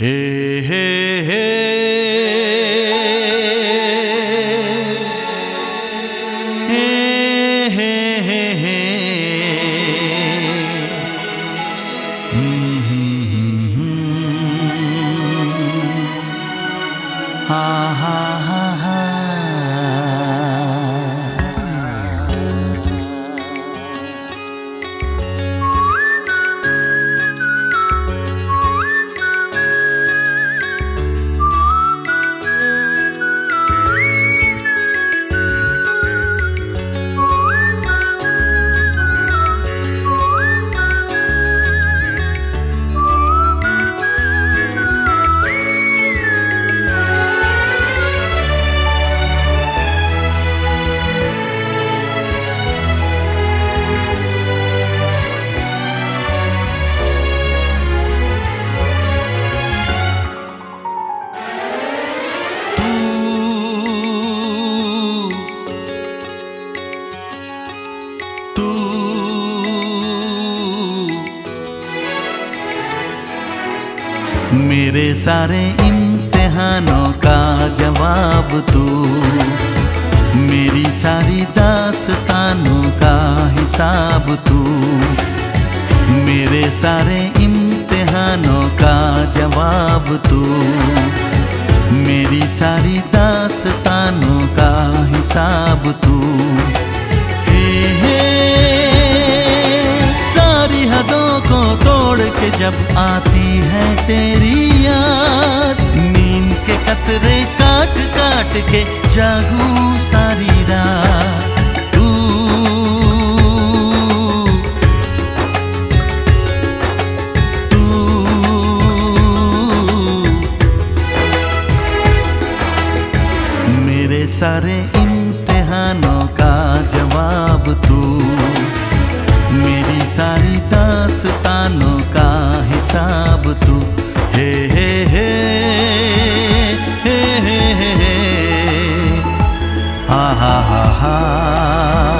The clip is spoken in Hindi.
हे मेरे सारे इम्तिहानों का जवाब तू। मेरी सारी दास्तानों का हिसाब तू। मेरे सारे इम्तिहानों का जवाब तू। मेरी सारी दास्तानों का हिसाब तू। हे हे। जब आती है तेरी याद, नींद के कतरे काट काट के जागू सारी रात। सारे इम्तिहानों का जवाब तू। मेरी सारी दास्तानों हिसाब तू। हे हे हे हे हे हे। हा हा हा हा।